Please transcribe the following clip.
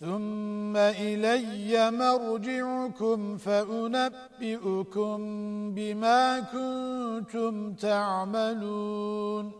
ثُمَّ إِلَيَّ مَرْجِعُكُمْ فَأُنَبِّئُكُم بِمَا كُنتُمْ تَعْمَلُونَ.